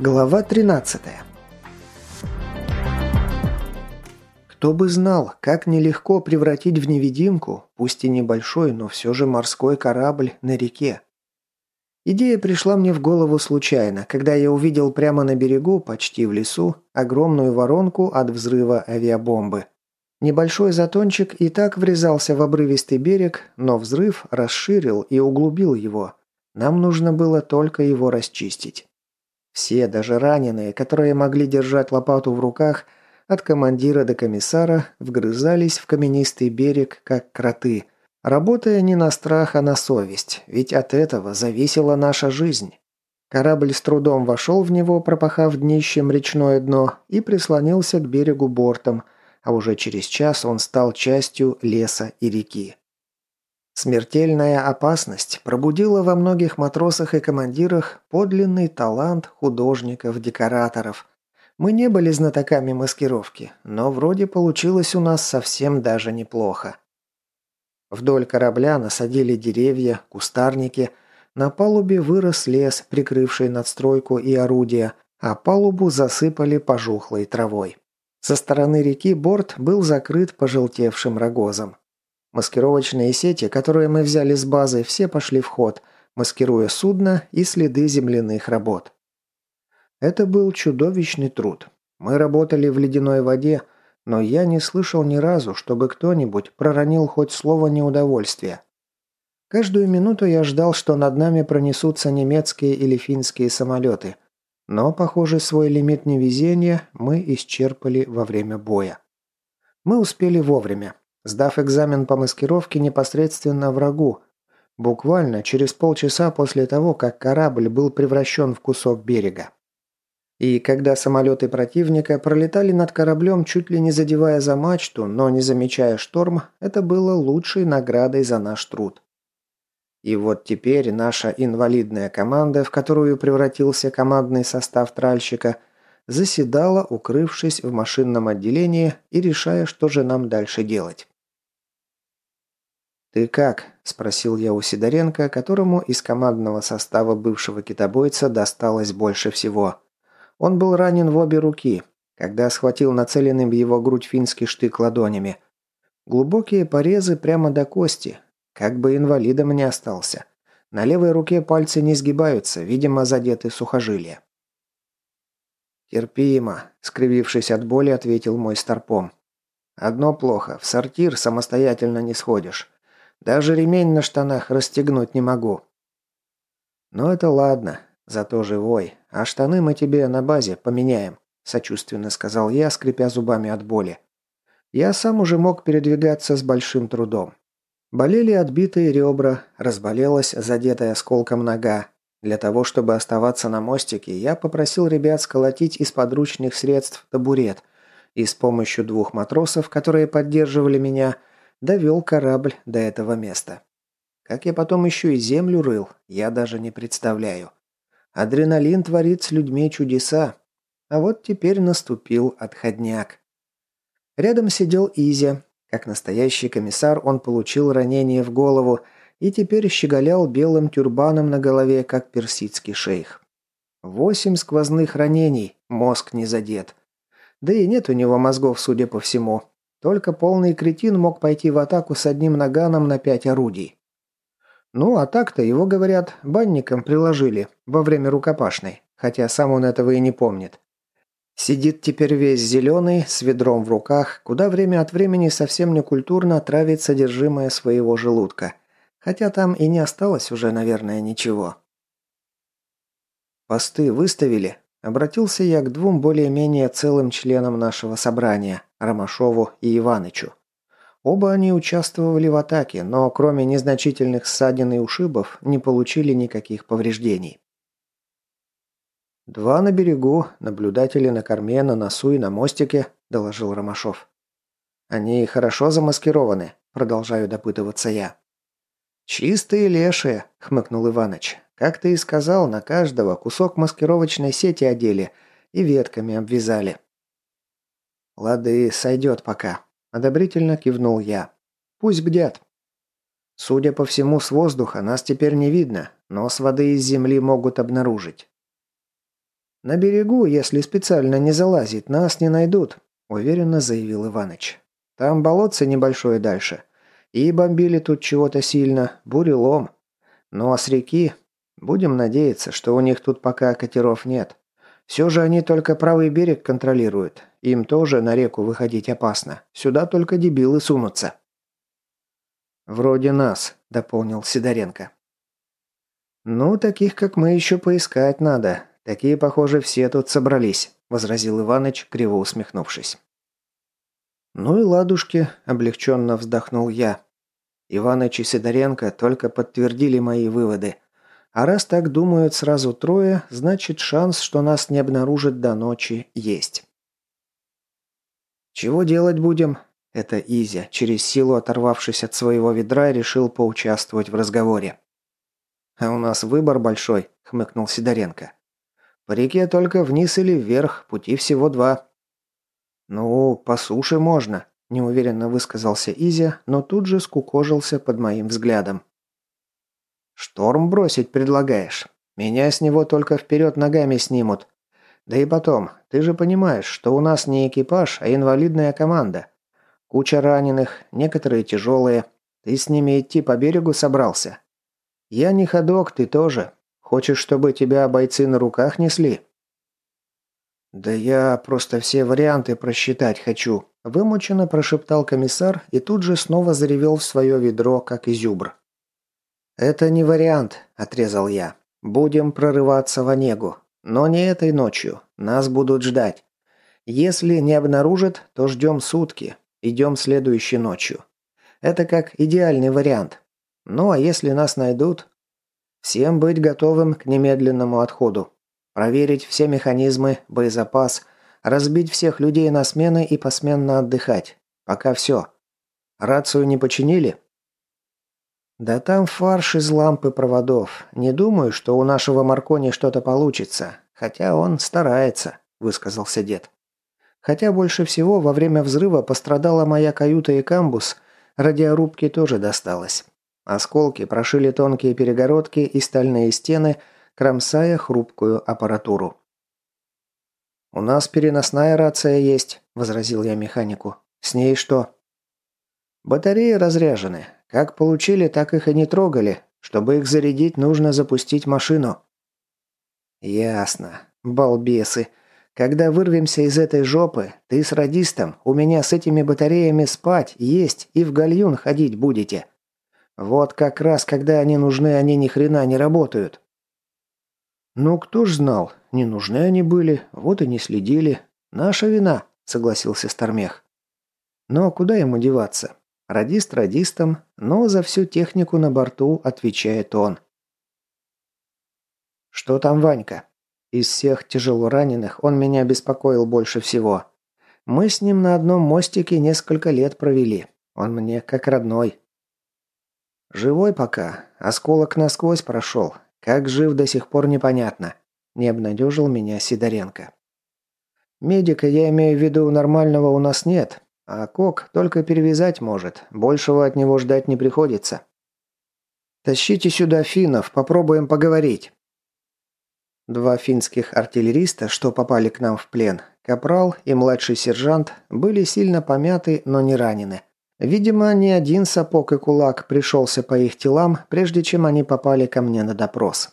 Глава 13 Кто бы знал, как нелегко превратить в невидимку, пусть и небольшой, но все же морской корабль на реке. Идея пришла мне в голову случайно, когда я увидел прямо на берегу, почти в лесу, огромную воронку от взрыва авиабомбы. Небольшой затончик и так врезался в обрывистый берег, но взрыв расширил и углубил его. Нам нужно было только его расчистить. Все, даже раненые, которые могли держать лопату в руках, от командира до комиссара, вгрызались в каменистый берег, как кроты, работая не на страх, а на совесть, ведь от этого зависела наша жизнь. Корабль с трудом вошел в него, пропахав днищем речное дно, и прислонился к берегу бортом, а уже через час он стал частью леса и реки. Смертельная опасность пробудила во многих матросах и командирах подлинный талант художников-декораторов. Мы не были знатоками маскировки, но вроде получилось у нас совсем даже неплохо. Вдоль корабля насадили деревья, кустарники, на палубе вырос лес, прикрывший надстройку и орудия, а палубу засыпали пожухлой травой. Со стороны реки борт был закрыт пожелтевшим рогозом. Маскировочные сети, которые мы взяли с базы, все пошли в ход, маскируя судно и следы земляных работ. Это был чудовищный труд. Мы работали в ледяной воде, но я не слышал ни разу, чтобы кто-нибудь проронил хоть слово неудовольствия. Каждую минуту я ждал, что над нами пронесутся немецкие или финские самолеты. Но, похоже, свой лимит невезения мы исчерпали во время боя. Мы успели вовремя сдав экзамен по маскировке непосредственно врагу, буквально через полчаса после того, как корабль был превращен в кусок берега. И когда самолеты противника пролетали над кораблем, чуть ли не задевая за мачту, но не замечая шторм, это было лучшей наградой за наш труд. И вот теперь наша инвалидная команда, в которую превратился командный состав тральщика, заседала, укрывшись в машинном отделении и решая, что же нам дальше делать. «Ты как?» – спросил я у Сидоренко, которому из командного состава бывшего китобойца досталось больше всего. Он был ранен в обе руки, когда схватил нацеленный в его грудь финский штык ладонями. Глубокие порезы прямо до кости, как бы инвалидом не остался. На левой руке пальцы не сгибаются, видимо, задеты сухожилия. «Терпимо», – скривившись от боли, ответил мой старпом. «Одно плохо, в сортир самостоятельно не сходишь. Даже ремень на штанах расстегнуть не могу. Но это ладно, зато живой. А штаны мы тебе на базе поменяем, сочувственно сказал я, скрипя зубами от боли. Я сам уже мог передвигаться с большим трудом. Болели отбитые ребра, разболелась задетая осколком нога. Для того, чтобы оставаться на мостике, я попросил ребят сколотить из подручных средств табурет, и с помощью двух матросов, которые поддерживали меня, довел корабль до этого места. Как я потом еще и землю рыл, я даже не представляю. Адреналин творит с людьми чудеса. А вот теперь наступил отходняк. Рядом сидел Изя. Как настоящий комиссар он получил ранение в голову и теперь щеголял белым тюрбаном на голове, как персидский шейх. Восемь сквозных ранений, мозг не задет. Да и нет у него мозгов, судя по всему. Только полный кретин мог пойти в атаку с одним наганом на пять орудий. Ну, а так-то его, говорят, банником приложили во время рукопашной, хотя сам он этого и не помнит. Сидит теперь весь зеленый, с ведром в руках, куда время от времени совсем некультурно травит содержимое своего желудка. Хотя там и не осталось уже, наверное, ничего. «Посты выставили?» Обратился я к двум более-менее целым членам нашего собрания, Ромашову и Иванычу. Оба они участвовали в атаке, но кроме незначительных ссадин и ушибов не получили никаких повреждений. «Два на берегу, наблюдатели на корме, на носу и на мостике», – доложил Ромашов. «Они хорошо замаскированы», – продолжаю допытываться я. «Чистые лешие», – хмыкнул Иваныч. Как ты и сказал, на каждого кусок маскировочной сети одели и ветками обвязали. «Лады, сойдет пока», – одобрительно кивнул я. «Пусть бдят». Судя по всему, с воздуха нас теперь не видно, но с воды из земли могут обнаружить. На берегу, если специально не залазить, нас не найдут», – уверенно заявил Иваныч. «Там болотце небольшое дальше. И бомбили тут чего-то сильно, бурелом. Ну а с реки Будем надеяться, что у них тут пока катеров нет. Все же они только правый берег контролируют. Им тоже на реку выходить опасно. Сюда только дебилы сунутся. «Вроде нас», — дополнил Сидоренко. «Ну, таких, как мы, еще поискать надо. Такие, похоже, все тут собрались», — возразил Иваныч, криво усмехнувшись. «Ну и ладушки», — облегченно вздохнул я. Иваныч и Сидоренко только подтвердили мои выводы — а раз так думают сразу трое, значит шанс, что нас не обнаружат до ночи, есть. «Чего делать будем?» Это Изя, через силу оторвавшись от своего ведра, решил поучаствовать в разговоре. «А у нас выбор большой», — хмыкнул Сидоренко. «По реке только вниз или вверх, пути всего два». «Ну, по суше можно», – неуверенно высказался Изя, но тут же скукожился под моим взглядом. «Шторм бросить предлагаешь? Меня с него только вперед ногами снимут. Да и потом, ты же понимаешь, что у нас не экипаж, а инвалидная команда. Куча раненых, некоторые тяжелые. Ты с ними идти по берегу собрался? Я не ходок, ты тоже. Хочешь, чтобы тебя бойцы на руках несли?» «Да я просто все варианты просчитать хочу», – вымученно прошептал комиссар и тут же снова заревел в свое ведро, как изюбр. «Это не вариант», – отрезал я. «Будем прорываться в Онегу. Но не этой ночью. Нас будут ждать. Если не обнаружат, то ждем сутки. Идем следующей ночью. Это как идеальный вариант. Ну а если нас найдут? Всем быть готовым к немедленному отходу. Проверить все механизмы, боезапас, разбить всех людей на смены и посменно отдыхать. Пока все. Рацию не починили? «Да там фарш из лампы проводов. Не думаю, что у нашего Маркони что-то получится. Хотя он старается», – высказался дед. «Хотя больше всего во время взрыва пострадала моя каюта и камбус. Радиорубки тоже досталось. Осколки прошили тонкие перегородки и стальные стены, кромсая хрупкую аппаратуру. «У нас переносная рация есть», – возразил я механику. «С ней что?» «Батареи разряжены. Как получили, так их и не трогали. Чтобы их зарядить, нужно запустить машину». «Ясно. Балбесы. Когда вырвемся из этой жопы, ты с радистом у меня с этими батареями спать, есть и в гальюн ходить будете. Вот как раз, когда они нужны, они ни хрена не работают». «Ну, кто ж знал? Не нужны они были, вот и не следили. Наша вина», — согласился Стармех. «Но куда ему деваться? Радист радистом, но за всю технику на борту отвечает он. «Что там Ванька?» Из всех тяжело раненых он меня беспокоил больше всего. Мы с ним на одном мостике несколько лет провели. Он мне как родной. Живой пока. Осколок насквозь прошел. Как жив до сих пор непонятно. Не обнадежил меня Сидоренко. Медика, я имею в виду, нормального у нас нет. А Кок только перевязать может, большего от него ждать не приходится. «Тащите сюда финнов, попробуем поговорить». Два финских артиллериста, что попали к нам в плен, капрал и младший сержант, были сильно помяты, но не ранены. Видимо, ни один сапог и кулак пришелся по их телам, прежде чем они попали ко мне на допрос.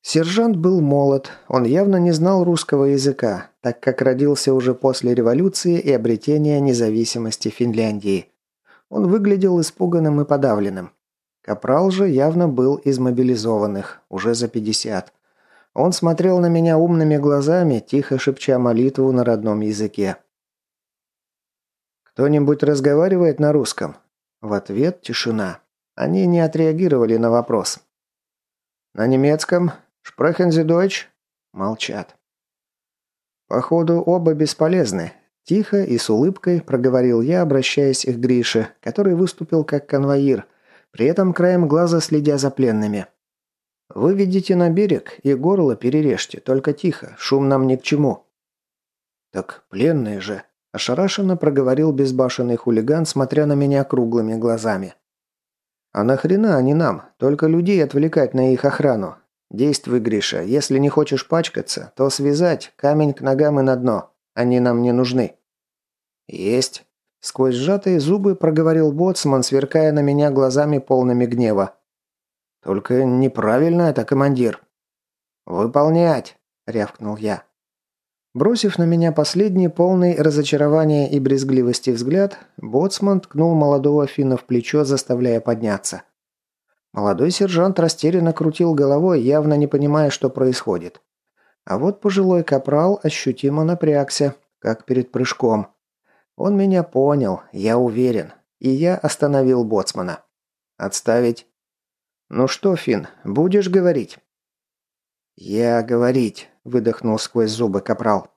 Сержант был молод, он явно не знал русского языка, так как родился уже после революции и обретения независимости Финляндии. Он выглядел испуганным и подавленным. Капрал же явно был из мобилизованных, уже за 50. Он смотрел на меня умными глазами, тихо шепча молитву на родном языке. «Кто-нибудь разговаривает на русском?» В ответ тишина. Они не отреагировали на вопрос. «На немецком?» «Шпрехен Sie Deutsch?» Молчат. «Походу, оба бесполезны», – тихо и с улыбкой проговорил я, обращаясь к Грише, который выступил как конвоир, при этом краем глаза следя за пленными. «Выведите на берег и горло перережьте, только тихо, шум нам ни к чему». «Так пленные же», – ошарашенно проговорил безбашенный хулиган, смотря на меня круглыми глазами. «А нахрена они нам? Только людей отвлекать на их охрану. Действуй, Гриша. Если не хочешь пачкаться, то связать камень к ногам и на дно. Они нам не нужны». «Есть». Сквозь сжатые зубы проговорил боцман, сверкая на меня глазами полными гнева. «Только неправильно это, командир». «Выполнять!» – рявкнул я. Бросив на меня последний, полный разочарования и брезгливости взгляд, боцман ткнул молодого Финна в плечо, заставляя подняться. Молодой сержант растерянно крутил головой, явно не понимая, что происходит. А вот пожилой капрал ощутимо напрягся, как перед прыжком. Он меня понял, я уверен, и я остановил боцмана. «Отставить». «Ну что, Фин, будешь говорить?» «Я говорить», – выдохнул сквозь зубы капрал.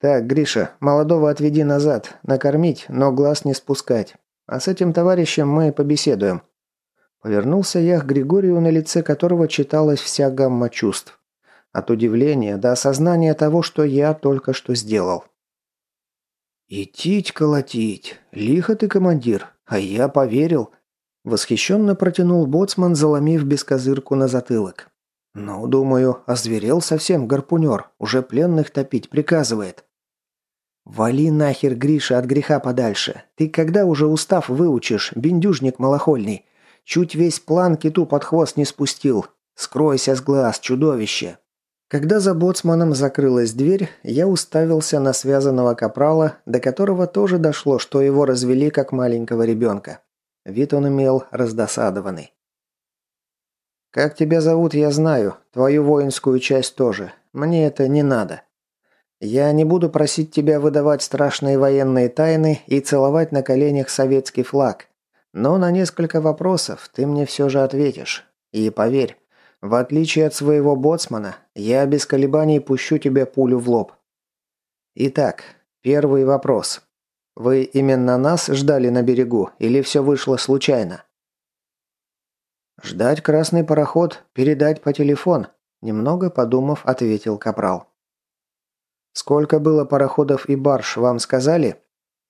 «Так, Гриша, молодого отведи назад, накормить, но глаз не спускать. А с этим товарищем мы побеседуем». Повернулся я к Григорию, на лице которого читалась вся гамма чувств. От удивления до осознания того, что я только что сделал. «Идтить колотить. Лихо ты, командир. А я поверил». Восхищенно протянул боцман, заломив бескозырку на затылок. «Ну, думаю, озверел совсем гарпунер. Уже пленных топить приказывает». «Вали нахер, Гриша, от греха подальше. Ты когда уже устав выучишь, бендюжник малохольный? Чуть весь план киту под хвост не спустил. Скройся с глаз, чудовище!» Когда за боцманом закрылась дверь, я уставился на связанного капрала, до которого тоже дошло, что его развели как маленького ребенка. Вид он имел раздосадованный. «Как тебя зовут, я знаю. Твою воинскую часть тоже. Мне это не надо. Я не буду просить тебя выдавать страшные военные тайны и целовать на коленях советский флаг. Но на несколько вопросов ты мне все же ответишь. И поверь, в отличие от своего боцмана, я без колебаний пущу тебе пулю в лоб. Итак, первый вопрос. Вы именно нас ждали на берегу или все вышло случайно? Ждать красный пароход, передать по телефон, немного подумав, ответил капрал. Сколько было пароходов и барж, вам сказали?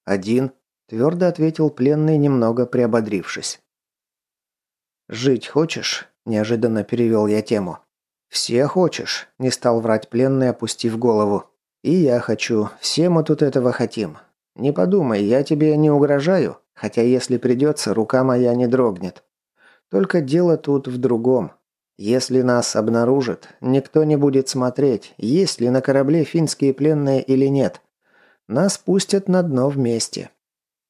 Один, твердо ответил пленный, немного приободрившись. Жить хочешь? Неожиданно перевел я тему. «Все хочешь?» – не стал врать пленный, опустив голову. «И я хочу. Все мы тут этого хотим. Не подумай, я тебе не угрожаю, хотя если придется, рука моя не дрогнет. Только дело тут в другом. Если нас обнаружат, никто не будет смотреть, есть ли на корабле финские пленные или нет. Нас пустят на дно вместе.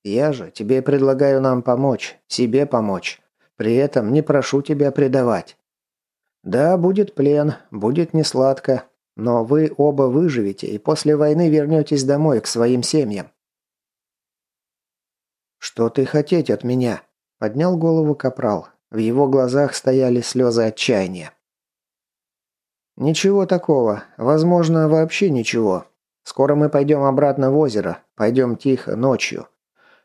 Я же тебе предлагаю нам помочь, себе помочь. При этом не прошу тебя предавать. Да, будет плен, будет несладко, но вы оба выживете и после войны вернетесь домой к своим семьям. «Что ты хотеть от меня?» – поднял голову капрал. В его глазах стояли слезы отчаяния. «Ничего такого. Возможно, вообще ничего. Скоро мы пойдем обратно в озеро. Пойдем тихо, ночью.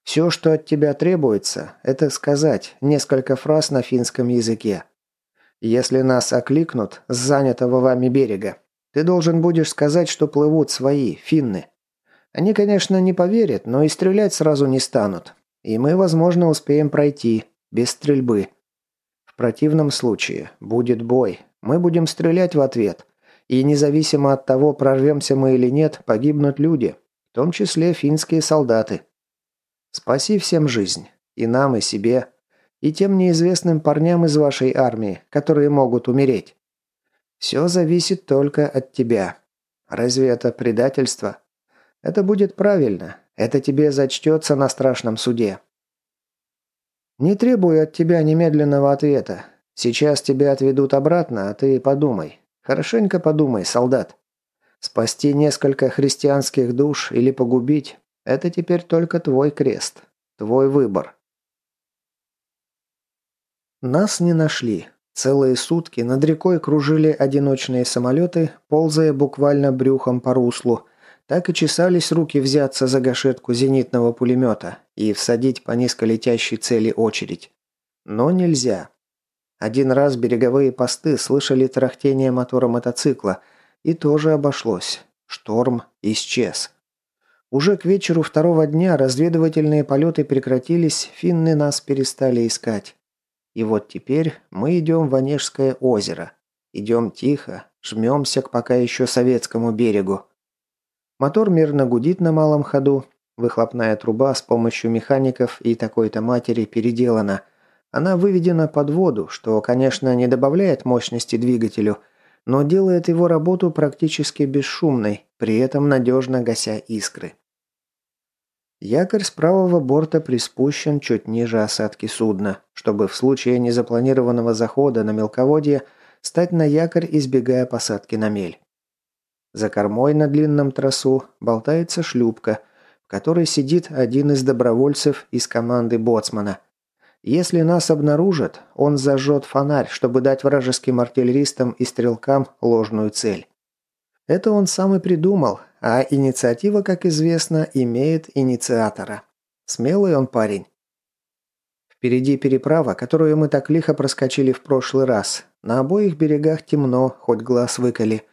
Все, что от тебя требуется, это сказать несколько фраз на финском языке. Если нас окликнут с занятого вами берега, ты должен будешь сказать, что плывут свои, финны. Они, конечно, не поверят, но и стрелять сразу не станут. И мы, возможно, успеем пройти, без стрельбы. Противном случае будет бой. Мы будем стрелять в ответ. И независимо от того, прорвемся мы или нет, погибнут люди, в том числе финские солдаты. Спаси всем жизнь. И нам, и себе. И тем неизвестным парням из вашей армии, которые могут умереть. Все зависит только от тебя. Разве это предательство? Это будет правильно. Это тебе зачтется на страшном суде. Не требую от тебя немедленного ответа. Сейчас тебя отведут обратно, а ты подумай. Хорошенько подумай, солдат. Спасти несколько христианских душ или погубить это теперь только твой крест. Твой выбор. Нас не нашли. Целые сутки над рекой кружили одиночные самолеты, ползая буквально брюхом по руслу. Так и чесались руки взяться за гашетку зенитного пулемета и всадить по низколетящей цели очередь. Но нельзя. Один раз береговые посты слышали трахтение мотора мотоцикла, и тоже обошлось. Шторм исчез. Уже к вечеру второго дня разведывательные полеты прекратились, финны нас перестали искать. И вот теперь мы идем в Онежское озеро. Идем тихо, жмемся к пока еще советскому берегу. Мотор мирно гудит на малом ходу, выхлопная труба с помощью механиков и такой-то матери переделана. Она выведена под воду, что, конечно, не добавляет мощности двигателю, но делает его работу практически бесшумной, при этом надежно гася искры. Якорь с правого борта приспущен чуть ниже осадки судна, чтобы в случае незапланированного захода на мелководье стать на якорь, избегая посадки на мель. За кормой на длинном тросу болтается шлюпка, в которой сидит один из добровольцев из команды боцмана. Если нас обнаружат, он зажжет фонарь, чтобы дать вражеским артиллеристам и стрелкам ложную цель. Это он сам и придумал, а инициатива, как известно, имеет инициатора. Смелый он парень. Впереди переправа, которую мы так лихо проскочили в прошлый раз. На обоих берегах темно, хоть глаз выколи.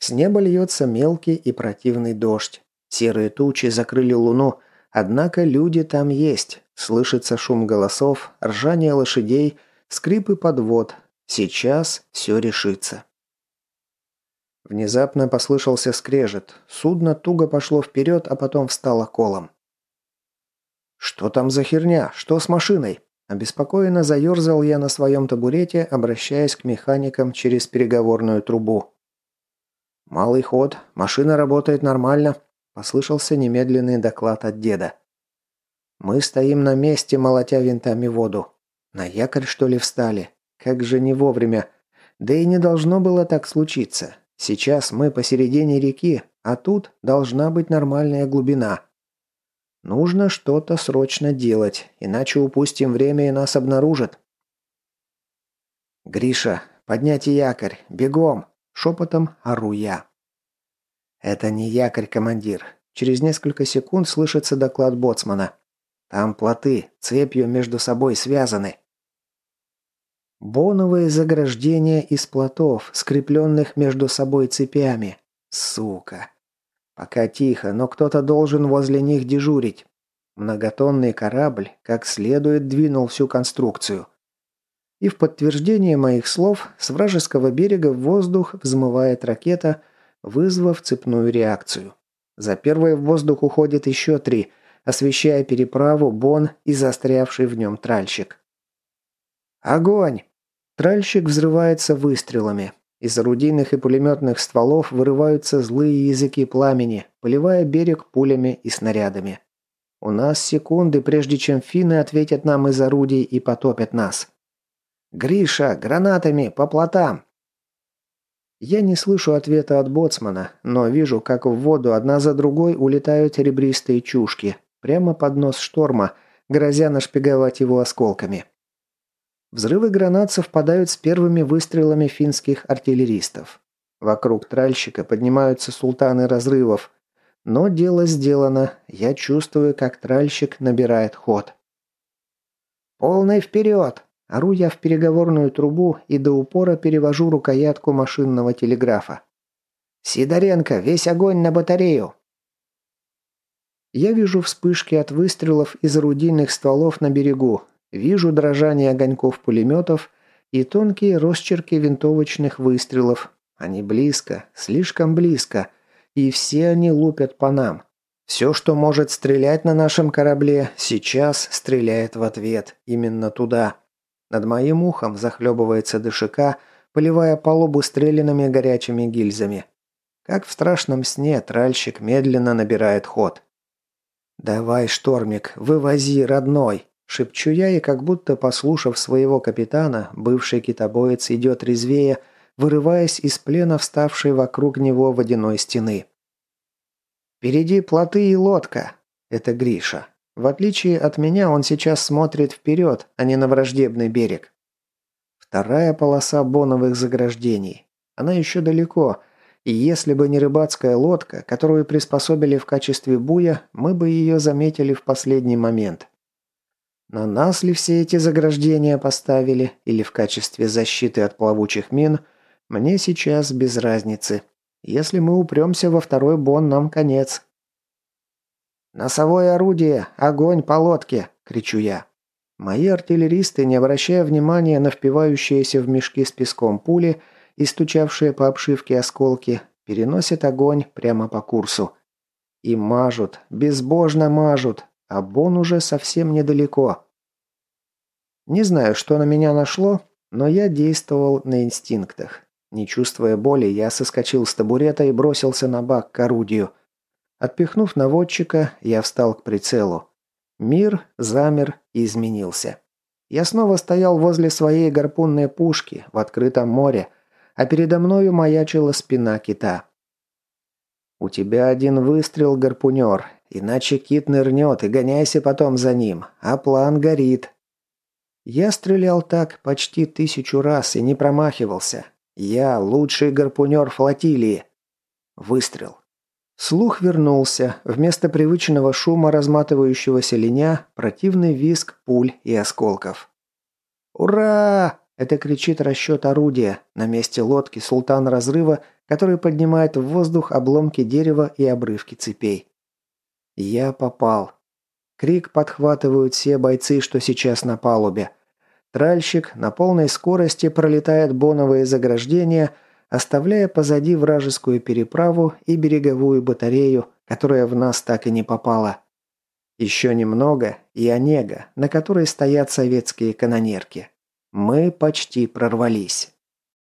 С неба льется мелкий и противный дождь. Серые тучи закрыли луну, однако люди там есть. Слышится шум голосов, ржание лошадей, скрипы подвод. Сейчас все решится. Внезапно послышался скрежет. Судно туго пошло вперед, а потом встало колом. «Что там за херня? Что с машиной?» Обеспокоенно заерзал я на своем табурете, обращаясь к механикам через переговорную трубу. «Малый ход. Машина работает нормально», – послышался немедленный доклад от деда. «Мы стоим на месте, молотя винтами воду. На якорь, что ли, встали? Как же не вовремя. Да и не должно было так случиться. Сейчас мы посередине реки, а тут должна быть нормальная глубина. Нужно что-то срочно делать, иначе упустим время и нас обнаружат. «Гриша, поднять якорь, бегом!» – шепотом ору я. «Это не якорь, командир. Через несколько секунд слышится доклад боцмана. Там плоты, цепью между собой связаны. Боновые заграждения из плотов, скрепленных между собой цепями. Сука. Пока тихо, но кто-то должен возле них дежурить. Многотонный корабль как следует двинул всю конструкцию. И в подтверждение моих слов с вражеского берега в воздух взмывает ракета, вызвав цепную реакцию. За первой в воздух уходит еще три, освещая переправу, бон и застрявший в нем тральщик. «Огонь!» Тральщик взрывается выстрелами. Из орудийных и пулеметных стволов вырываются злые языки пламени, поливая берег пулями и снарядами. У нас секунды, прежде чем финны ответят нам из орудий и потопят нас. «Гриша, гранатами, по плотам!» Я не слышу ответа от боцмана, но вижу, как в воду одна за другой улетают ребристые чушки, прямо под нос шторма, грозя нашпиговать его осколками. Взрывы гранат совпадают с первыми выстрелами финских артиллеристов. Вокруг тральщика поднимаются султаны разрывов. Но дело сделано. Я чувствую, как тральщик набирает ход. «Полный вперед!» Ору я в переговорную трубу и до упора перевожу рукоятку машинного телеграфа. «Сидоренко, весь огонь на батарею!» Я вижу вспышки от выстрелов из орудийных стволов на берегу, Вижу дрожание огоньков пулеметов и тонкие росчерки винтовочных выстрелов. Они близко, слишком близко, и все они лупят по нам. Все, что может стрелять на нашем корабле, сейчас стреляет в ответ, именно туда. Над моим ухом захлебывается дышика, поливая палубу стрелянными горячими гильзами. Как в страшном сне тральщик медленно набирает ход. «Давай, штормик, вывози, родной!» Шепчу я и как будто послушав своего капитана, бывший китобоец идет резвее, вырываясь из плена вставшей вокруг него водяной стены. «Впереди плоты и лодка!» Это Гриша. В отличие от меня, он сейчас смотрит вперед, а не на враждебный берег. Вторая полоса боновых заграждений. Она еще далеко, и если бы не рыбацкая лодка, которую приспособили в качестве буя, мы бы ее заметили в последний момент. На нас ли все эти заграждения поставили или в качестве защиты от плавучих мин, мне сейчас без разницы. Если мы упремся во второй бон, нам конец. «Носовое орудие! Огонь по лодке!» – кричу я. Мои артиллеристы, не обращая внимания на впивающиеся в мешки с песком пули, и стучавшие по обшивке осколки, переносят огонь прямо по курсу. И мажут, безбожно мажут, а Бон уже совсем недалеко. Не знаю, что на меня нашло, но я действовал на инстинктах. Не чувствуя боли, я соскочил с табурета и бросился на бак к орудию. Отпихнув наводчика, я встал к прицелу. Мир замер и изменился. Я снова стоял возле своей гарпунной пушки в открытом море, а передо мною маячила спина кита. «У тебя один выстрел, гарпунер, иначе кит нырнет и гоняйся потом за ним, а план горит». Я стрелял так почти тысячу раз и не промахивался. Я лучший гарпунер флотилии. Выстрел. Слух вернулся. Вместо привычного шума разматывающегося линя противный визг пуль и осколков. «Ура!» – это кричит расчет орудия. На месте лодки султан разрыва, который поднимает в воздух обломки дерева и обрывки цепей. Я попал. Крик подхватывают все бойцы, что сейчас на палубе. Тральщик на полной скорости пролетает боновые заграждения, оставляя позади вражескую переправу и береговую батарею, которая в нас так и не попала. Еще немного, и Онега, на которой стоят советские канонерки. Мы почти прорвались.